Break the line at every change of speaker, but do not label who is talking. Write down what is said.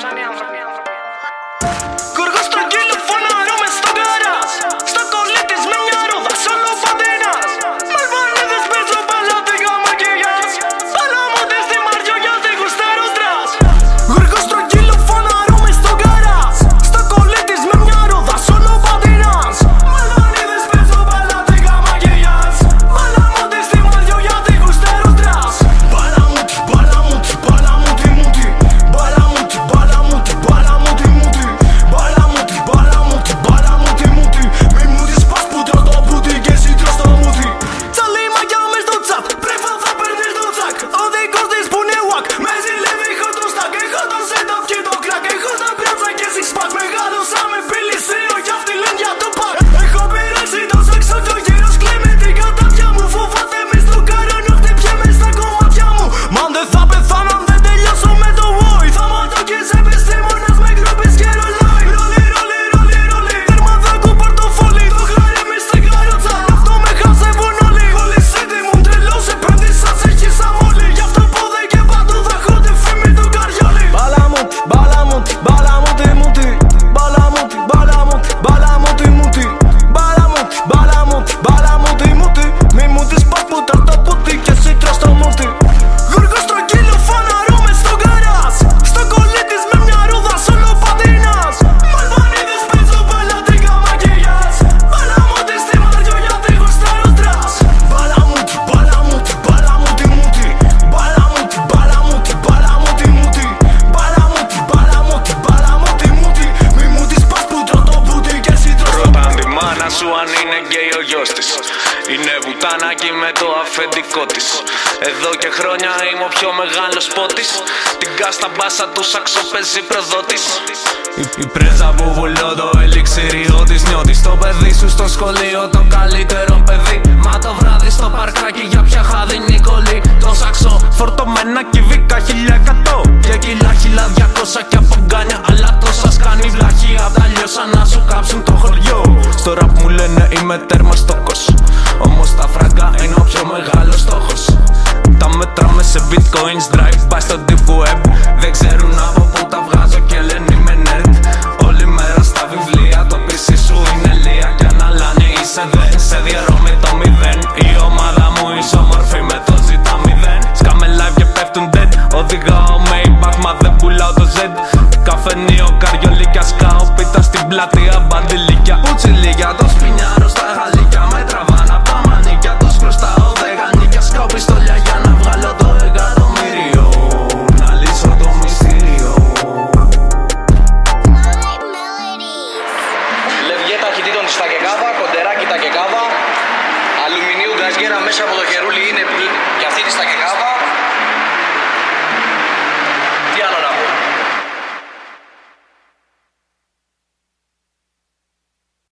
Sunday, I'm Sunday. Γκέι ο γιος της. Είναι βουτάνακι με το αφεντικό της. Εδώ και χρόνια είμαι ο πιο μεγάλος πότης Την κάστα μπάσα του σαξοπέζει προδότης. Η, η πρέζα που βουλώ το ελιξιριό της νιώτης Το παιδί σου στο σχολείο το καλύτερο παιδί. Μα το βράδυ στο παρκάκι για πια χάδι Νικολή Το σαξό φορτωμένα κυβικά χιλιά εκατό. Και κιλά χιλά διακόσα και από είμαι τέρμα στόκος Όμως τα φράγκα είναι ο πιο μεγάλος στόχος. Τα μετράμε σε bitcoins drive by στο deep web. Δεν ξέρουν από πού τα βγάζω και λένε είμαι nerd Όλη μέρα στα βιβλία το PC σου είναι λία. Κι αν αλάνι είσαι δεν σε διαρρώ με το μηδέν. Η ομάδα μου ισομορφή με το ζητά μηδέν. Σκάμε live και πέφτουν dead. Οδηγάω Maybach μα δεν πουλάω το Z. Καφενείο καριολίκια σκάω πίτα στην πλατεία Μπαντιλίκια. Πουτσιλίκια Το σπινιάρω
της Τακεκάβα, κοντεράκι Τακεκάβα, αλουμινίου γκαζιέρα μέσα από το χερούλι είναι πλ- και αυτή της Τακεκάβα,